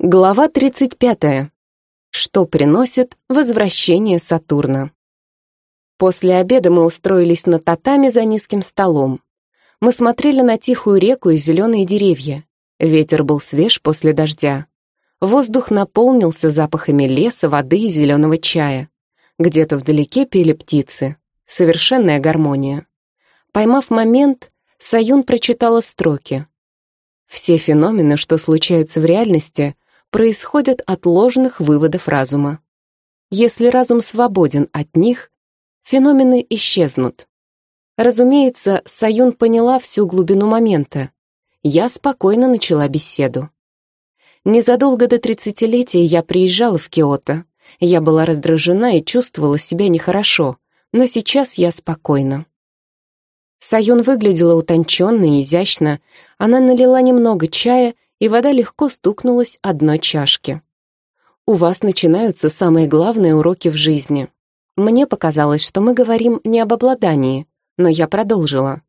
Глава 35. Что приносит возвращение Сатурна? После обеда мы устроились на татами за низким столом. Мы смотрели на тихую реку и зеленые деревья. Ветер был свеж после дождя. Воздух наполнился запахами леса, воды и зеленого чая. Где-то вдалеке пели птицы. Совершенная гармония. Поймав момент, Саюн прочитала строки. Все феномены, что случаются в реальности — происходят от ложных выводов разума. Если разум свободен от них, феномены исчезнут. Разумеется, Саюн поняла всю глубину момента. Я спокойно начала беседу. Незадолго до тридцатилетия я приезжала в Киото. Я была раздражена и чувствовала себя нехорошо, но сейчас я спокойна. Саюн выглядела утонченно и изящно. Она налила немного чая и вода легко стукнулась о дно чашки. У вас начинаются самые главные уроки в жизни. Мне показалось, что мы говорим не об обладании, но я продолжила.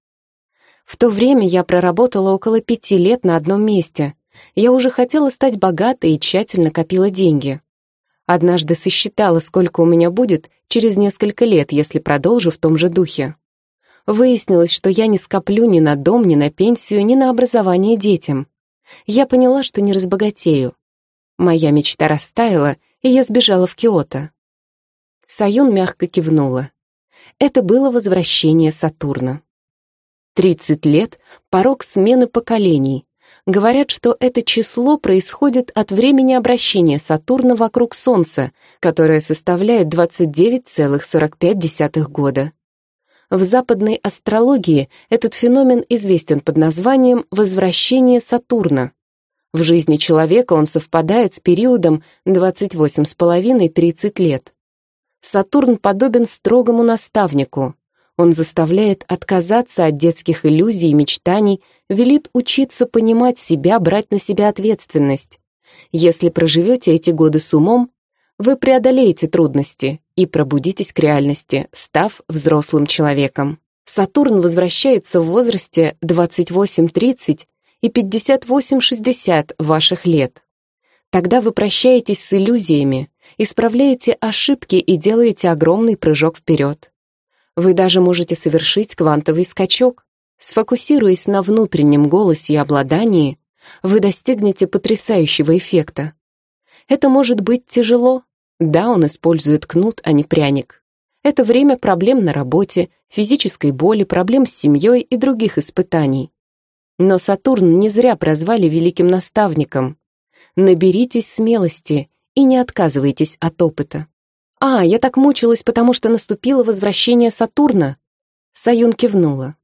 В то время я проработала около пяти лет на одном месте. Я уже хотела стать богатой и тщательно копила деньги. Однажды сосчитала, сколько у меня будет через несколько лет, если продолжу в том же духе. Выяснилось, что я не скоплю ни на дом, ни на пенсию, ни на образование детям я поняла, что не разбогатею. Моя мечта растаяла, и я сбежала в Киото. Саюн мягко кивнула. Это было возвращение Сатурна. Тридцать лет — порог смены поколений. Говорят, что это число происходит от времени обращения Сатурна вокруг Солнца, которое составляет 29,45 года. В западной астрологии этот феномен известен под названием «возвращение Сатурна». В жизни человека он совпадает с периодом 28,5-30 лет. Сатурн подобен строгому наставнику. Он заставляет отказаться от детских иллюзий и мечтаний, велит учиться понимать себя, брать на себя ответственность. Если проживете эти годы с умом, вы преодолеете трудности и пробудитесь к реальности, став взрослым человеком. Сатурн возвращается в возрасте 28-30 и 58-60 ваших лет. Тогда вы прощаетесь с иллюзиями, исправляете ошибки и делаете огромный прыжок вперед. Вы даже можете совершить квантовый скачок. Сфокусируясь на внутреннем голосе и обладании, вы достигнете потрясающего эффекта. Это может быть тяжело, да, он использует кнут, а не пряник. Это время проблем на работе, физической боли, проблем с семьей и других испытаний. Но Сатурн не зря прозвали великим наставником. Наберитесь смелости и не отказывайтесь от опыта. «А, я так мучилась, потому что наступило возвращение Сатурна!» Саюн кивнула.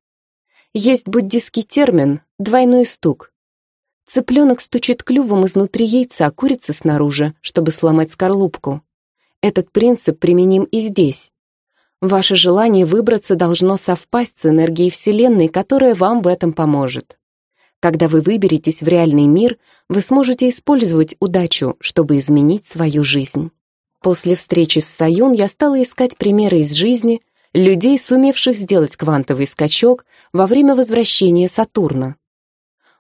Есть буддийский термин «двойной стук». Цыпленок стучит клювом изнутри яйца, курица снаружи, чтобы сломать скорлупку. Этот принцип применим и здесь. Ваше желание выбраться должно совпасть с энергией Вселенной, которая вам в этом поможет. Когда вы выберетесь в реальный мир, вы сможете использовать удачу, чтобы изменить свою жизнь. После встречи с Саюн я стала искать примеры из жизни людей, сумевших сделать квантовый скачок во время возвращения Сатурна.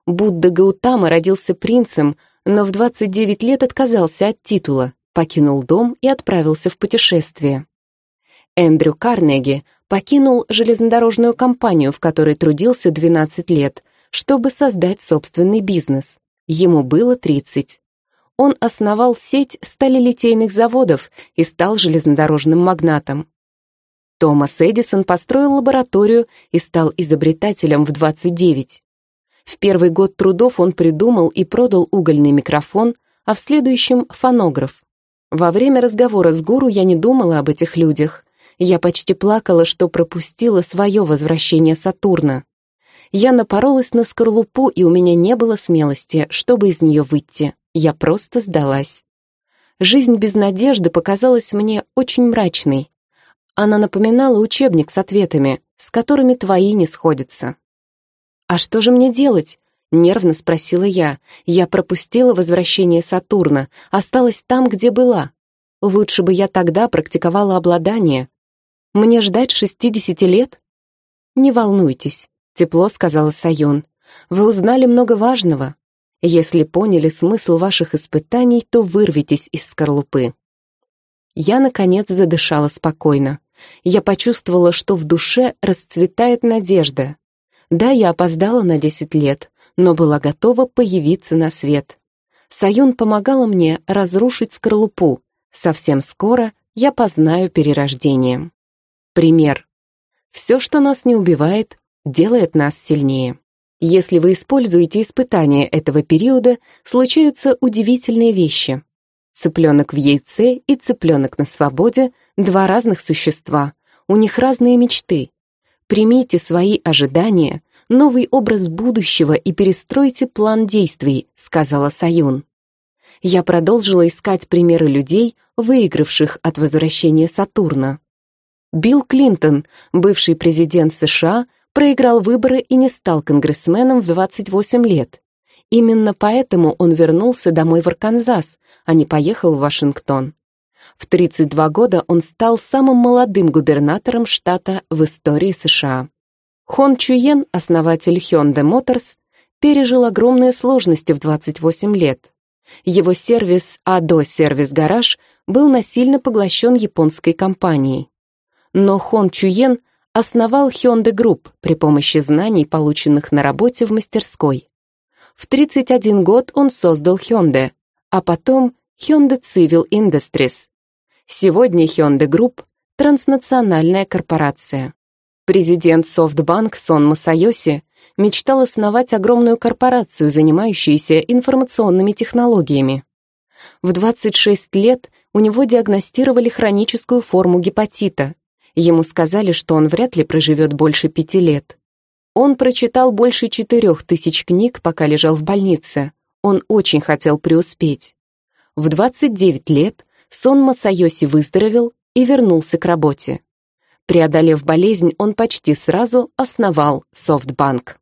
Будда Гаутама родился принцем, но в 29 лет отказался от титула, покинул дом и отправился в путешествие. Эндрю Карнеги покинул железнодорожную компанию, в которой трудился 12 лет, чтобы создать собственный бизнес. Ему было 30. Он основал сеть сталелитейных заводов и стал железнодорожным магнатом. Томас Эдисон построил лабораторию и стал изобретателем в 29. В первый год трудов он придумал и продал угольный микрофон, а в следующем — фонограф. Во время разговора с гуру я не думала об этих людях. Я почти плакала, что пропустила свое возвращение Сатурна. Я напоролась на скорлупу, и у меня не было смелости, чтобы из нее выйти. Я просто сдалась. Жизнь без надежды показалась мне очень мрачной. Она напоминала учебник с ответами, с которыми твои не сходятся. «А что же мне делать?» Нервно спросила я. Я пропустила возвращение Сатурна, осталась там, где была. Лучше бы я тогда практиковала обладание. Мне ждать шестидесяти лет? Не волнуйтесь, тепло сказала Сайон. Вы узнали много важного. Если поняли смысл ваших испытаний, то вырвитесь из скорлупы. Я, наконец, задышала спокойно. Я почувствовала, что в душе расцветает надежда. Да, я опоздала на 10 лет, но была готова появиться на свет. Саюн помогала мне разрушить скорлупу. Совсем скоро я познаю перерождение. Пример. Все, что нас не убивает, делает нас сильнее. Если вы используете испытания этого периода, случаются удивительные вещи. Цыпленок в яйце и цыпленок на свободе — два разных существа. У них разные мечты. Примите свои ожидания, новый образ будущего и перестройте план действий, сказала Саюн. Я продолжила искать примеры людей, выигравших от возвращения Сатурна. Билл Клинтон, бывший президент США, проиграл выборы и не стал конгрессменом в 28 лет. Именно поэтому он вернулся домой в Арканзас, а не поехал в Вашингтон. В 32 года он стал самым молодым губернатором штата в истории США. Хон Чуен, основатель Hyundai Motors, пережил огромные сложности в 28 лет. Его сервис Адо Сервис Гараж был насильно поглощен японской компанией. Но Хон Чуен основал Hyundai Group при помощи знаний, полученных на работе в мастерской. В 31 год он создал Hyundai, а потом Hyundai Civil Industries. Сегодня Hyundai Group — транснациональная корпорация. Президент SoftBank Сон Масайоси мечтал основать огромную корпорацию, занимающуюся информационными технологиями. В 26 лет у него диагностировали хроническую форму гепатита. Ему сказали, что он вряд ли проживет больше пяти лет. Он прочитал больше четырех тысяч книг, пока лежал в больнице. Он очень хотел преуспеть. В 29 лет Сон Масайоси выздоровел и вернулся к работе. Преодолев болезнь, он почти сразу основал SoftBank.